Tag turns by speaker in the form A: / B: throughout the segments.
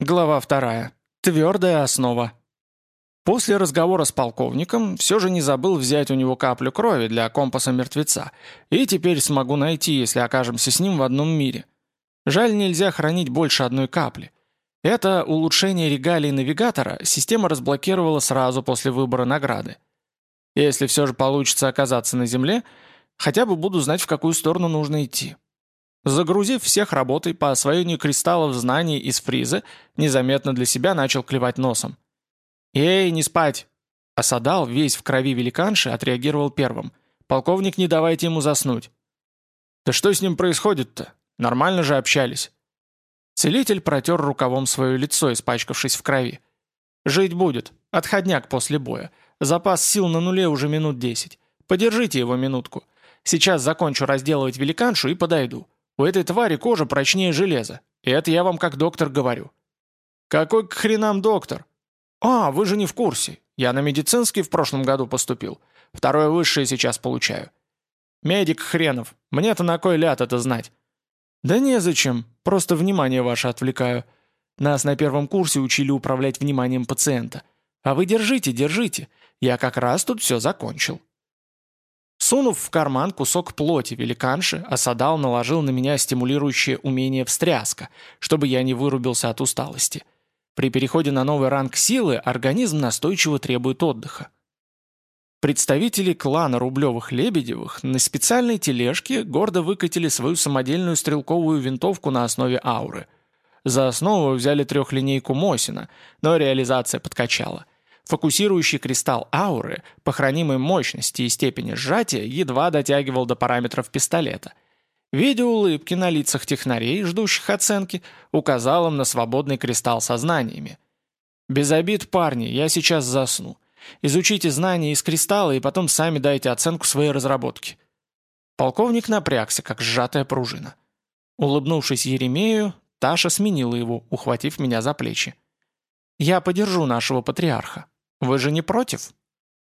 A: Глава вторая. Твердая основа. После разговора с полковником все же не забыл взять у него каплю крови для компаса мертвеца, и теперь смогу найти, если окажемся с ним в одном мире. Жаль, нельзя хранить больше одной капли. Это улучшение регалий навигатора система разблокировала сразу после выбора награды. Если все же получится оказаться на Земле, хотя бы буду знать, в какую сторону нужно идти. Загрузив всех работой по освоению кристаллов знаний из фриза, незаметно для себя начал клевать носом. «Эй, не спать!» Асадал, весь в крови великанши, отреагировал первым. «Полковник, не давайте ему заснуть». «Да что с ним происходит-то? Нормально же общались». Целитель протер рукавом свое лицо, испачкавшись в крови. «Жить будет. Отходняк после боя. Запас сил на нуле уже минут десять. Подержите его минутку. Сейчас закончу разделывать великаншу и подойду. У этой твари кожа прочнее железа. И это я вам как доктор говорю». «Какой к хренам доктор?» «А, вы же не в курсе. Я на медицинский в прошлом году поступил. Второе высшее сейчас получаю». «Медик хренов. Мне-то на кой ляд это знать?» «Да незачем. Просто внимание ваше отвлекаю. Нас на первом курсе учили управлять вниманием пациента. А вы держите, держите. Я как раз тут все закончил». Сунув в карман кусок плоти великанши, Асадал наложил на меня стимулирующее умение встряска, чтобы я не вырубился от усталости. При переходе на новый ранг силы организм настойчиво требует отдыха. Представители клана Рублевых-Лебедевых на специальной тележке гордо выкатили свою самодельную стрелковую винтовку на основе ауры. За основу взяли трехлинейку Мосина, но реализация подкачала – Фокусирующий кристалл ауры, по хранимой мощности и степени сжатия, едва дотягивал до параметров пистолета. Видя улыбки на лицах технарей, ждущих оценки, указал им на свободный кристалл со знаниями. «Без обид, парни, я сейчас засну. Изучите знания из кристалла и потом сами дайте оценку своей разработки». Полковник напрягся, как сжатая пружина. Улыбнувшись Еремею, Таша сменила его, ухватив меня за плечи. «Я подержу нашего патриарха. Вы же не против?»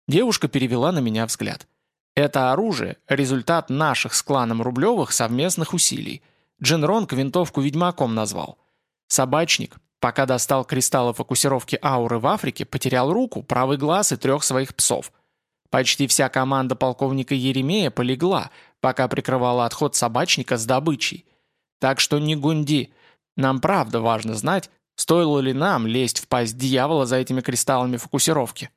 A: Девушка перевела на меня взгляд. «Это оружие – результат наших с кланом Рублевых совместных усилий. Джин Ронг винтовку ведьмаком назвал. Собачник, пока достал кристаллы фокусировки ауры в Африке, потерял руку, правый глаз и трех своих псов. Почти вся команда полковника Еремея полегла, пока прикрывала отход собачника с добычей. Так что не гунди. Нам правда важно знать, Стоило ли нам лезть в пасть дьявола за этими кристаллами фокусировки?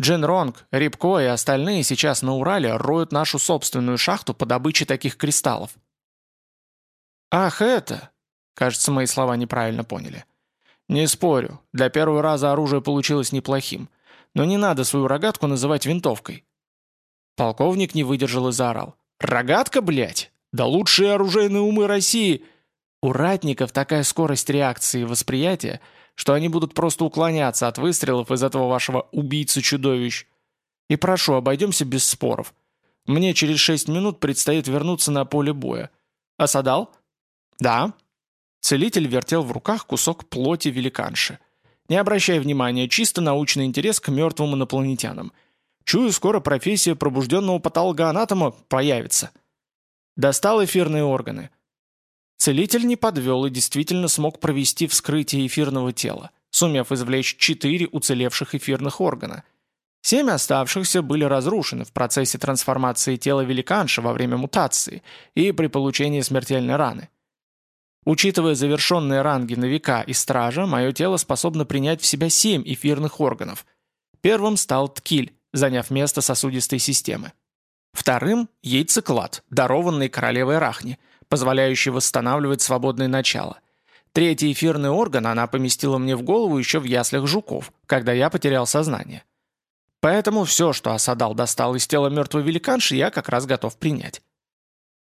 A: Джин Ронг, Рибко и остальные сейчас на Урале роют нашу собственную шахту по добыче таких кристаллов. «Ах, это...» Кажется, мои слова неправильно поняли. «Не спорю, для первого раза оружие получилось неплохим, но не надо свою рогатку называть винтовкой». Полковник не выдержал и заорал. «Рогатка, блядь? Да лучшие оружейные умы России!» У ратников такая скорость реакции и восприятия, что они будут просто уклоняться от выстрелов из этого вашего убийцы-чудовищ. И прошу, обойдемся без споров. Мне через шесть минут предстоит вернуться на поле боя. Осадал? Да. Целитель вертел в руках кусок плоти великанши. Не обращай внимания, чисто научный интерес к мертвым инопланетянам. Чую, скоро профессия пробужденного патологоанатома появится. Достал эфирные органы. Целитель не подвел и действительно смог провести вскрытие эфирного тела, сумев извлечь четыре уцелевших эфирных органа. Семь оставшихся были разрушены в процессе трансформации тела великанша во время мутации и при получении смертельной раны. Учитывая завершенные ранги новика и стража, мое тело способно принять в себя семь эфирных органов. Первым стал ткиль, заняв место сосудистой системы. Вторым – яйцеклад, дарованный королевой Рахни – позволяющий восстанавливать свободное начало. Третий эфирный орган она поместила мне в голову еще в яслях жуков, когда я потерял сознание. Поэтому все, что Асадал достал из тела мертвой великанши, я как раз готов принять.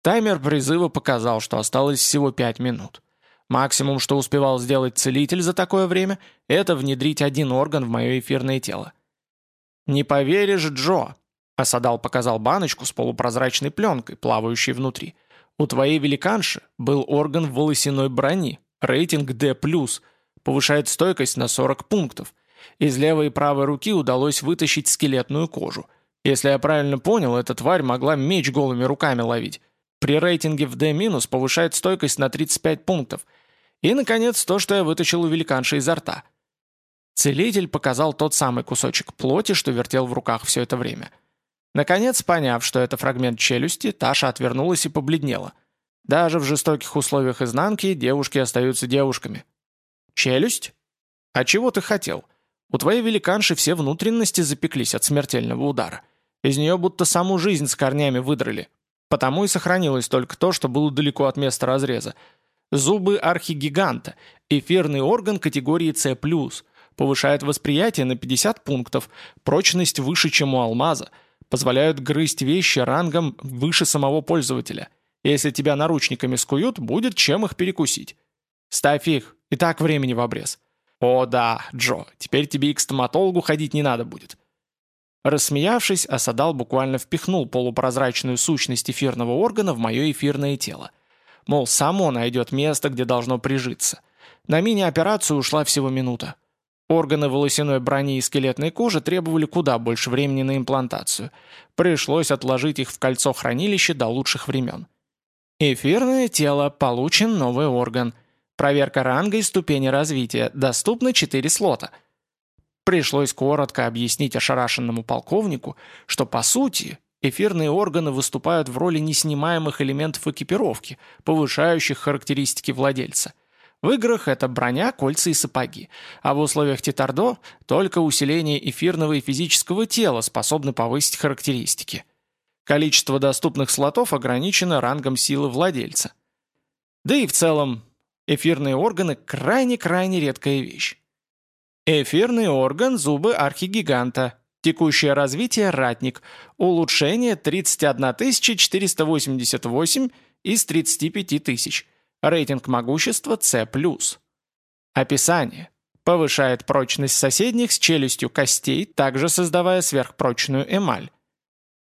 A: Таймер призыва показал, что осталось всего пять минут. Максимум, что успевал сделать целитель за такое время, это внедрить один орган в мое эфирное тело. «Не поверишь, Джо!» Асадал показал баночку с полупрозрачной пленкой, плавающей внутри. У твоей великанши был орган волосяной брони, рейтинг D+, повышает стойкость на 40 пунктов. Из левой и правой руки удалось вытащить скелетную кожу. Если я правильно понял, эта тварь могла меч голыми руками ловить. При рейтинге в D- повышает стойкость на 35 пунктов. И, наконец, то, что я вытащил у великанши изо рта. Целитель показал тот самый кусочек плоти, что вертел в руках все это время. Наконец, поняв, что это фрагмент челюсти, Таша отвернулась и побледнела. Даже в жестоких условиях изнанки девушки остаются девушками. «Челюсть? А чего ты хотел? У твоей великанши все внутренности запеклись от смертельного удара. Из нее будто саму жизнь с корнями выдрали. Потому и сохранилось только то, что было далеко от места разреза. Зубы архигиганта, эфирный орган категории С+, повышает восприятие на 50 пунктов, прочность выше, чем у алмаза, позволяют грызть вещи рангом выше самого пользователя. Если тебя наручниками скуют, будет чем их перекусить. Ставь их, и так времени в обрез. О да, Джо, теперь тебе и к стоматологу ходить не надо будет. Рассмеявшись, Асадал буквально впихнул полупрозрачную сущность эфирного органа в мое эфирное тело. Мол, само найдет место, где должно прижиться. На мини-операцию ушла всего минута. Органы волосяной брони и скелетной кожи требовали куда больше времени на имплантацию. Пришлось отложить их в кольцо хранилища до лучших времен. Эфирное тело, получен новый орган. Проверка ранга и ступени развития, доступны 4 слота – Пришлось коротко объяснить ошарашенному полковнику, что по сути эфирные органы выступают в роли неснимаемых элементов экипировки, повышающих характеристики владельца. В играх это броня, кольца и сапоги, а в условиях тетардо только усиление эфирного и физического тела способны повысить характеристики. Количество доступных слотов ограничено рангом силы владельца. Да и в целом, эфирные органы крайне-крайне редкая вещь. Эфирный орган зубы архигиганта. Текущее развитие ратник. Улучшение 31 488 из 35 тысяч. Рейтинг могущества С+. Описание. Повышает прочность соседних с челюстью костей, также создавая сверхпрочную эмаль.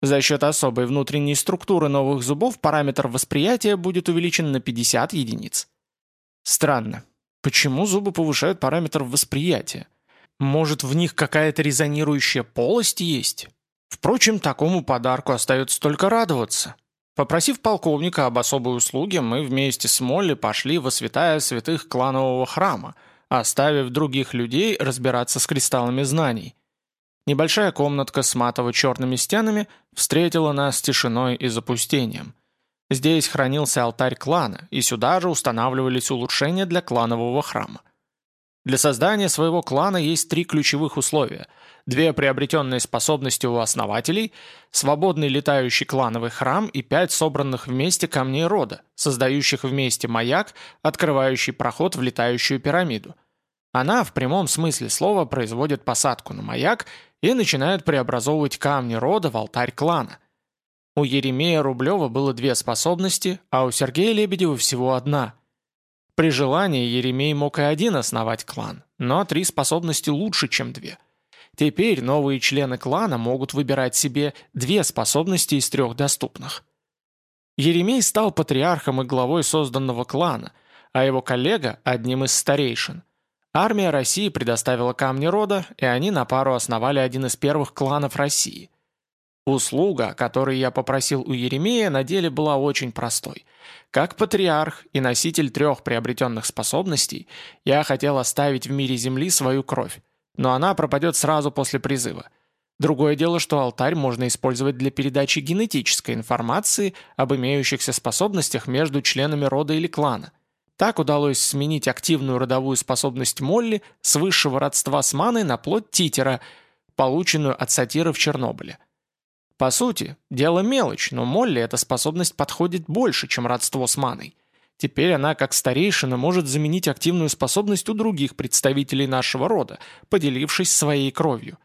A: За счет особой внутренней структуры новых зубов параметр восприятия будет увеличен на 50 единиц. Странно. Почему зубы повышают параметр восприятия? Может, в них какая-то резонирующая полость есть? Впрочем, такому подарку остается только радоваться. Попросив полковника об особой услуге, мы вместе с Молли пошли во святая святых кланового храма, оставив других людей разбираться с кристаллами знаний. Небольшая комнатка с матово-черными стенами встретила нас тишиной и запустением. Здесь хранился алтарь клана, и сюда же устанавливались улучшения для кланового храма. Для создания своего клана есть три ключевых условия. Две приобретенные способности у основателей, свободный летающий клановый храм и пять собранных вместе камней рода, создающих вместе маяк, открывающий проход в летающую пирамиду. Она в прямом смысле слова производит посадку на маяк и начинает преобразовывать камни рода в алтарь клана. У Еремея Рублева было две способности, а у Сергея Лебедева всего одна. При желании Еремей мог и один основать клан, но три способности лучше, чем две. Теперь новые члены клана могут выбирать себе две способности из трех доступных. Еремей стал патриархом и главой созданного клана, а его коллега – одним из старейшин. Армия России предоставила камни рода, и они на пару основали один из первых кланов России. Услуга, которой я попросил у Еремея, на деле была очень простой. Как патриарх и носитель трех приобретенных способностей, я хотел оставить в мире Земли свою кровь, но она пропадет сразу после призыва. Другое дело, что алтарь можно использовать для передачи генетической информации об имеющихся способностях между членами рода или клана. Так удалось сменить активную родовую способность Молли с высшего родства с маной на плоть Титера, полученную от сатира в Чернобыле. По сути, дело мелочь, но Молли эта способность подходит больше, чем родство с маной. Теперь она, как старейшина, может заменить активную способность у других представителей нашего рода, поделившись своей кровью.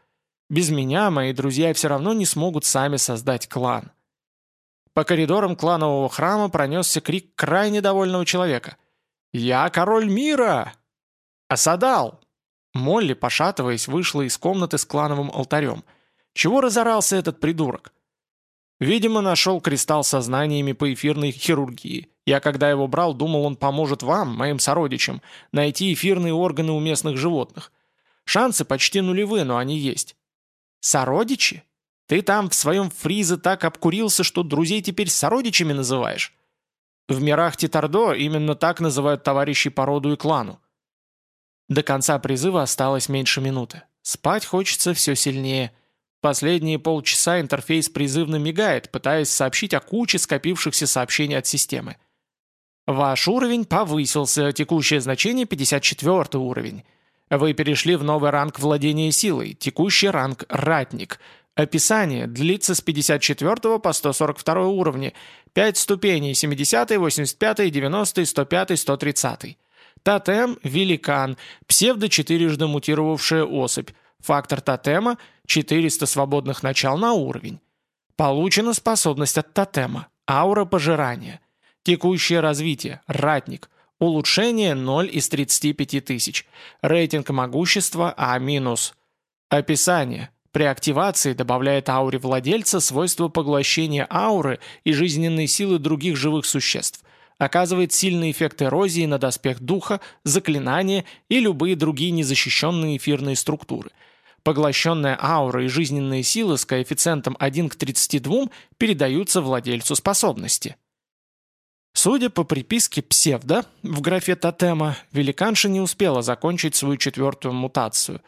A: Без меня мои друзья все равно не смогут сами создать клан. По коридорам кланового храма пронесся крик крайне довольного человека. «Я король мира!» «Асадал!» Молли, пошатываясь, вышла из комнаты с клановым алтарем – чего разорался этот придурок? Видимо, нашел кристалл со знаниями по эфирной хирургии. Я, когда его брал, думал, он поможет вам, моим сородичам, найти эфирные органы у местных животных. Шансы почти нулевые, но они есть. Сородичи? Ты там в своем фризе так обкурился, что друзей теперь сородичами называешь? В мирах Титардо именно так называют товарищей по роду и клану. До конца призыва осталось меньше минуты. Спать хочется все сильнее. Последние полчаса интерфейс призывно мигает, пытаясь сообщить о куче скопившихся сообщений от системы. Ваш уровень повысился, текущее значение 54 уровень. Вы перешли в новый ранг владения силой, текущий ранг «Ратник». Описание длится с 54 по 142 уровни, 5 ступеней 70, 85, 90, 105, 130. Тотем – великан, псевдо-четырежды мутировавшая особь. Фактор тотема – 400 свободных начал на уровень. Получена способность от тотема – аура пожирания. Текущее развитие – ратник. Улучшение 0 из 35 тысяч. Рейтинг могущества А-. Описание. При активации добавляет ауре владельца свойство поглощения ауры и жизненной силы других живых существ. Оказывает сильный эффект эрозии на доспех духа, заклинания и любые другие незащищенные эфирные структуры. Поглощенная аура и жизненные силы с коэффициентом 1 к 32 передаются владельцу способности. Судя по приписке «псевдо» в графе тотема, великанша не успела закончить свою четвертую мутацию.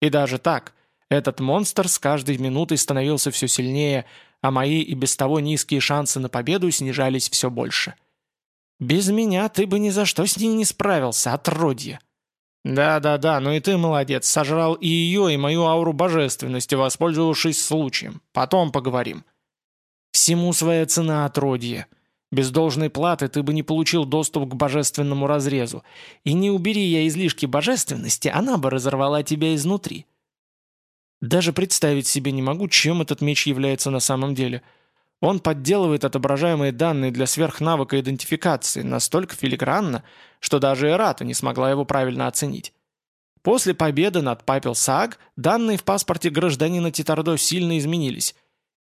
A: И даже так, этот монстр с каждой минутой становился все сильнее, а мои и без того низкие шансы на победу снижались все больше. «Без меня ты бы ни за что с ней не справился, отродье!» «Да-да-да, ну и ты молодец, сожрал и ее, и мою ауру божественности, воспользовавшись случаем. Потом поговорим». «Всему своя цена, отродье!» Без должной платы ты бы не получил доступ к божественному разрезу. И не убери я излишки божественности, она бы разорвала тебя изнутри. Даже представить себе не могу, чем этот меч является на самом деле. Он подделывает отображаемые данные для сверхнавыка идентификации настолько филигранно, что даже Эрата не смогла его правильно оценить. После победы над Папел Саг данные в паспорте гражданина Титардо сильно изменились.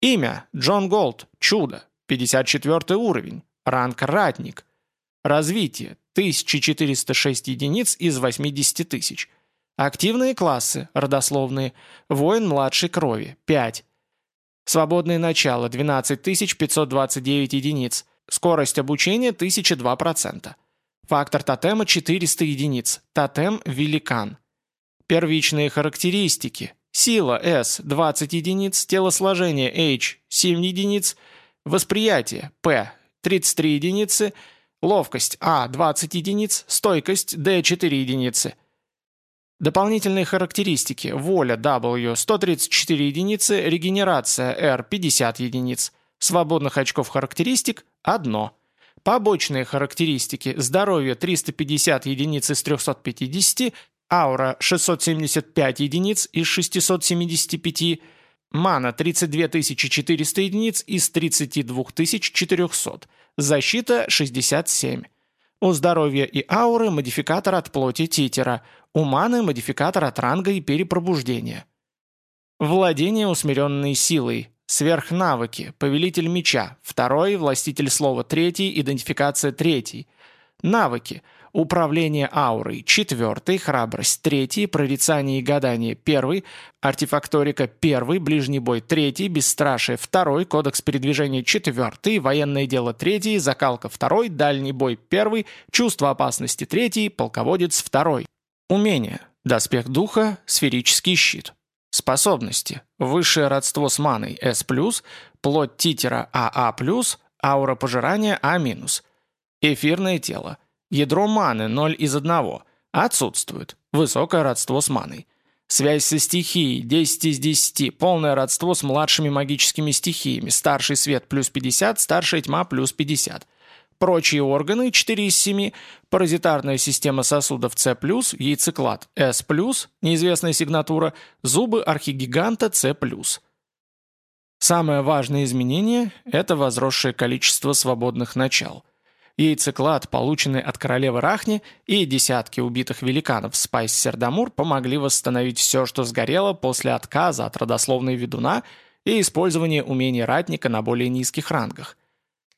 A: Имя – Джон Голд, чудо, 54 уровень, ранг «Ратник». Развитие – 1406 единиц из 80 тысяч. Активные классы, родословные, воин младшей крови, 5. Свободное начало, 12529 единиц. Скорость обучения, 1002%. Фактор тотема, 400 единиц. Тотем – великан. Первичные характеристики. Сила S – 20 единиц, телосложение H – 7 единиц, восприятие P – 33 единицы, ловкость А – 20 единиц, стойкость D – 4 единицы – Дополнительные характеристики. Воля W 134 единицы, регенерация R 50 единиц. Свободных очков характеристик – 1. Побочные характеристики. Здоровье 350 единиц из 350, аура 675 единиц из 675, мана 32 400 единиц из 32 400, защита 67. У здоровья и ауры модификатор от плоти титера, у маны модификатор от ранга и перепробуждения. Владение усмиренной силой. Сверхнавыки. Повелитель меча. Второй. Властитель слова. Третий. Идентификация. Третий. Навыки. Управление аурой. Четвертый. Храбрость. Третий. Прорицание и гадание. Первый. Артефакторика. Первый. Ближний бой. Третий. Бесстрашие. Второй. Кодекс передвижения. Четвертый. Военное дело. Третий. Закалка. Второй. Дальний бой. Первый. Чувство опасности. Третий. Полководец. Второй. Умение. Доспех духа, сферический щит. Способности. Высшее родство с маной S+, плоть титера АА+, аура пожирания А-. Эфирное тело. Ядро маны 0 из 1. Отсутствует. Высокое родство с маной. Связь со стихией 10 из 10. Полное родство с младшими магическими стихиями. Старший свет плюс 50, старшая тьма плюс 50. Прочие органы 4 из 7, паразитарная система сосудов С+, яйцеклад С+, неизвестная сигнатура, зубы архигиганта С+. Самое важное изменение – это возросшее количество свободных начал. Яйцеклад, полученный от королевы Рахни, и десятки убитых великанов Спайс Сердамур помогли восстановить все, что сгорело после отказа от родословной ведуна и использования умений ратника на более низких рангах –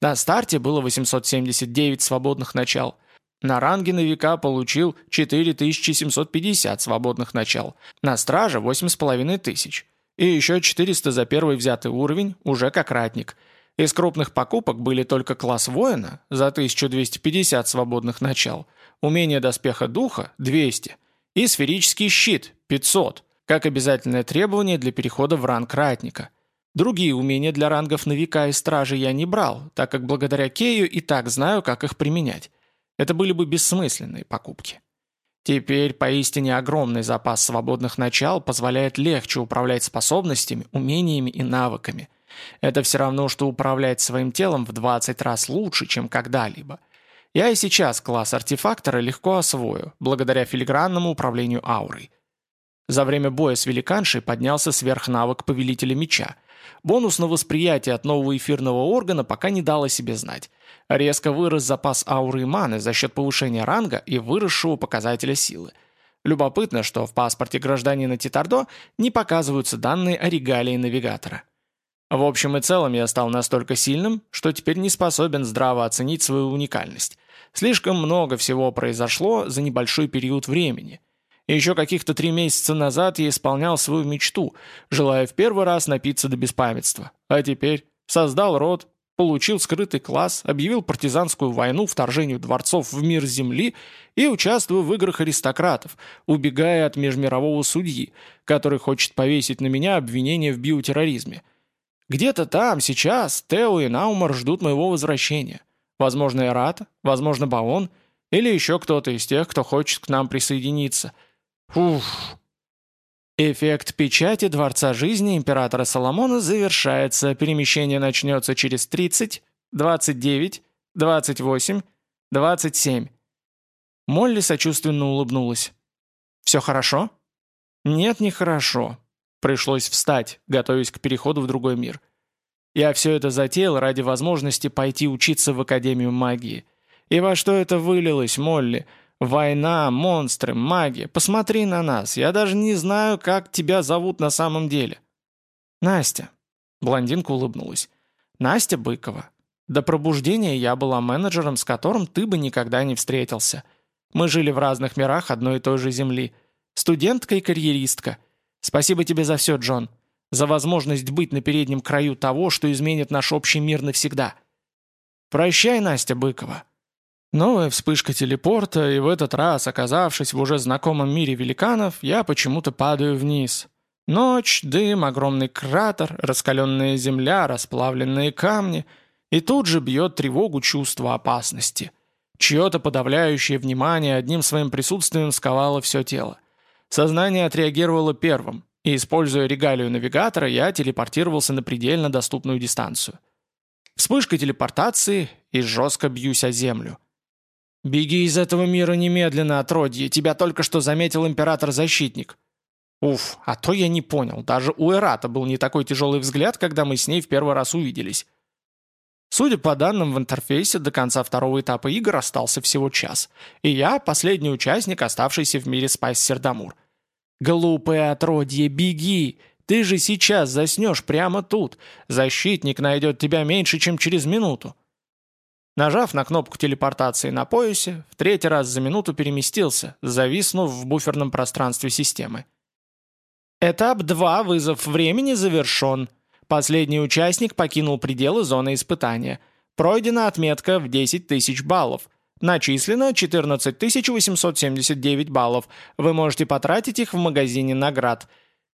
A: на старте было 879 свободных начал. На ранге на века получил 4750 свободных начал. На страже 8500. И еще 400 за первый взятый уровень, уже как ратник. Из крупных покупок были только класс воина за 1250 свободных начал, умение доспеха духа – 200 и сферический щит – 500, как обязательное требование для перехода в ранг ратника. Другие умения для рангов новика и стражи я не брал, так как благодаря Кею и так знаю, как их применять. Это были бы бессмысленные покупки. Теперь поистине огромный запас свободных начал позволяет легче управлять способностями, умениями и навыками. Это все равно, что управлять своим телом в 20 раз лучше, чем когда-либо. Я и сейчас класс артефактора легко освою, благодаря филигранному управлению аурой. За время боя с великаншей поднялся сверхнавык повелителя меча. Бонус на восприятие от нового эфирного органа пока не дал о себе знать. Резко вырос запас ауры и маны за счет повышения ранга и выросшего показателя силы. Любопытно, что в паспорте гражданина Титардо не показываются данные о регалии навигатора. В общем и целом я стал настолько сильным, что теперь не способен здраво оценить свою уникальность. Слишком много всего произошло за небольшой период времени. Еще каких-то три месяца назад я исполнял свою мечту, желая в первый раз напиться до беспамятства. А теперь создал род, получил скрытый класс, объявил партизанскую войну вторжению дворцов в мир Земли и участвую в играх аристократов, убегая от межмирового судьи, который хочет повесить на меня обвинение в биотерроризме. Где-то там, сейчас, Тео и Наумар ждут моего возвращения. Возможно, Эрата, возможно, Баон, или еще кто-то из тех, кто хочет к нам присоединиться. Уф, Эффект печати Дворца Жизни Императора Соломона завершается, перемещение начнется через 30, 29, 28, 27. Молли сочувственно улыбнулась. «Все хорошо?» «Нет, не хорошо. Пришлось встать, готовясь к переходу в другой мир. Я все это затеял ради возможности пойти учиться в Академию магии. И во что это вылилось, Молли?» Война, монстры, магия. Посмотри на нас. Я даже не знаю, как тебя зовут на самом деле. Настя. Блондинка улыбнулась. Настя Быкова. До пробуждения я была менеджером, с которым ты бы никогда не встретился. Мы жили в разных мирах одной и той же земли. Студентка и карьеристка. Спасибо тебе за все, Джон. За возможность быть на переднем краю того, что изменит наш общий мир навсегда. Прощай, Настя Быкова. Новая вспышка телепорта, и в этот раз, оказавшись в уже знакомом мире великанов, я почему-то падаю вниз. Ночь, дым, огромный кратер, раскаленная земля, расплавленные камни. И тут же бьет тревогу чувство опасности. Чье-то подавляющее внимание одним своим присутствием сковало все тело. Сознание отреагировало первым, и, используя регалию навигатора, я телепортировался на предельно доступную дистанцию. Вспышка телепортации, и жестко бьюсь о землю. «Беги из этого мира немедленно, отродье, тебя только что заметил император-защитник». Уф, а то я не понял, даже у Эрата был не такой тяжелый взгляд, когда мы с ней в первый раз увиделись. Судя по данным в интерфейсе, до конца второго этапа игр остался всего час, и я последний участник, оставшийся в мире Спайс Сердамур. «Глупое отродье, беги! Ты же сейчас заснешь прямо тут. Защитник найдет тебя меньше, чем через минуту». Нажав на кнопку телепортации на поясе, в третий раз за минуту переместился, зависнув в буферном пространстве системы. Этап 2 «Вызов времени» завершен. Последний участник покинул пределы зоны испытания. Пройдена отметка в 10 тысяч баллов. Начислено 14 879 баллов. Вы можете потратить их в магазине наград.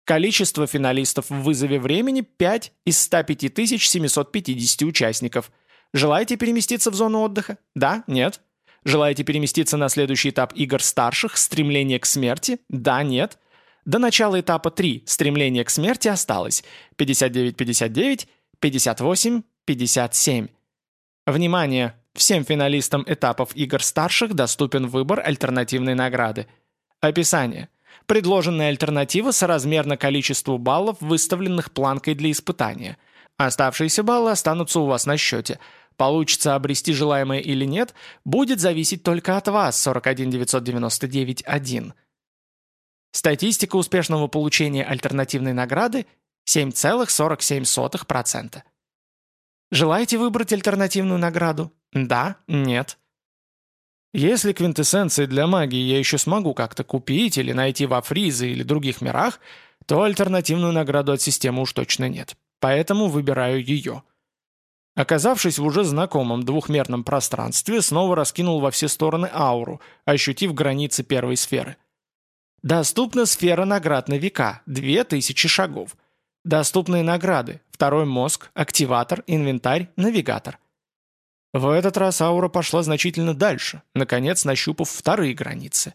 A: Количество финалистов в вызове времени 5 из 105 750 участников – Желаете переместиться в зону отдыха? Да? Нет? Желаете переместиться на следующий этап игр старших «Стремление к смерти»? Да? Нет? До начала этапа 3 «Стремление к смерти» осталось 59-59, 58-57. Внимание! Всем финалистам этапов игр старших доступен выбор альтернативной награды. Описание. Предложенная альтернатива соразмерна количеству баллов, выставленных планкой для испытания. Оставшиеся баллы останутся у вас на счете – Получится обрести желаемое или нет, будет зависеть только от вас, 41999-1. Статистика успешного получения альтернативной награды 7,47%. Желаете выбрать альтернативную награду? Да? Нет? Если квинтэссенции для магии я еще смогу как-то купить или найти во Фризе или других мирах, то альтернативную награду от системы уж точно нет. Поэтому выбираю ее. Оказавшись в уже знакомом двухмерном пространстве, снова раскинул во все стороны ауру, ощутив границы первой сферы. Доступна сфера наград на века, 2000 шагов. Доступные награды, второй мозг, активатор, инвентарь, навигатор. В этот раз аура пошла значительно дальше, наконец нащупав вторые границы.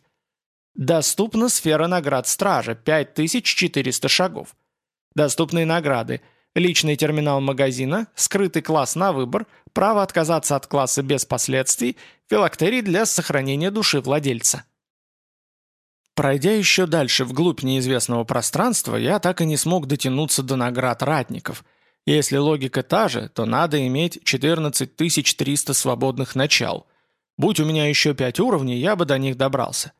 A: Доступна сфера наград стража, 5400 шагов. Доступные награды – личный терминал магазина, скрытый класс на выбор, право отказаться от класса без последствий, филактерий для сохранения души владельца. Пройдя еще дальше вглубь неизвестного пространства, я так и не смог дотянуться до наград ратников. Если логика та же, то надо иметь 14300 свободных начал. Будь у меня еще пять уровней, я бы до них добрался.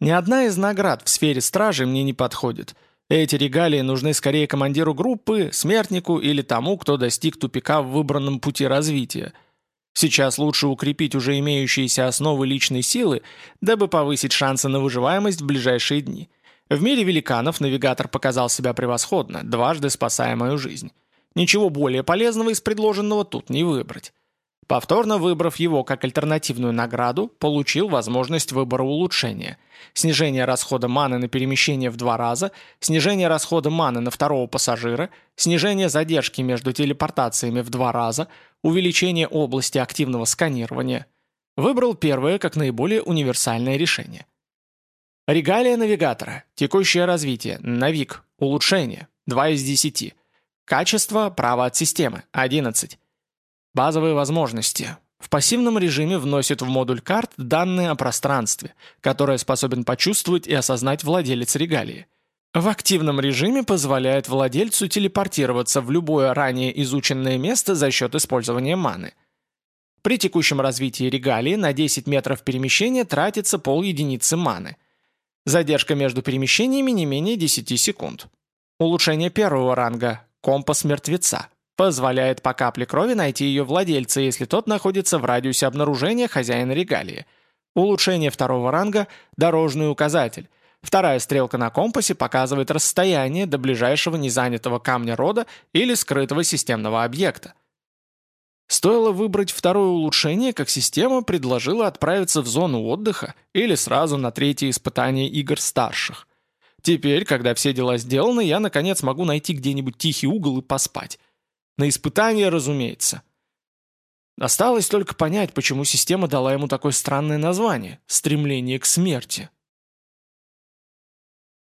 A: Ни одна из наград в сфере стражи мне не подходит – эти регалии нужны скорее командиру группы, смертнику или тому, кто достиг тупика в выбранном пути развития. Сейчас лучше укрепить уже имеющиеся основы личной силы, дабы повысить шансы на выживаемость в ближайшие дни. В мире великанов навигатор показал себя превосходно, дважды спасая мою жизнь. Ничего более полезного из предложенного тут не выбрать. Повторно выбрав его как альтернативную награду, получил возможность выбора улучшения. Снижение расхода маны на перемещение в два раза, снижение расхода маны на второго пассажира, снижение задержки между телепортациями в два раза, увеличение области активного сканирования. Выбрал первое как наиболее универсальное решение. Регалия навигатора. Текущее развитие. Навик. Улучшение. 2 из 10. Качество. Право от системы. 11. Базовые возможности. В пассивном режиме вносит в модуль карт данные о пространстве, которое способен почувствовать и осознать владелец регалии. В активном режиме позволяет владельцу телепортироваться в любое ранее изученное место за счет использования маны. При текущем развитии регалии на 10 метров перемещения тратится пол единицы маны. Задержка между перемещениями не менее 10 секунд. Улучшение первого ранга – компас мертвеца. Позволяет по капле крови найти ее владельца, если тот находится в радиусе обнаружения хозяина регалии. Улучшение второго ранга – дорожный указатель. Вторая стрелка на компасе показывает расстояние до ближайшего незанятого камня рода или скрытого системного объекта. Стоило выбрать второе улучшение, как система предложила отправиться в зону отдыха или сразу на третье испытание игр старших. Теперь, когда все дела сделаны, я наконец могу найти где-нибудь тихий угол и поспать. На испытание, разумеется. Осталось только понять, почему система дала ему такое странное название – «стремление к смерти».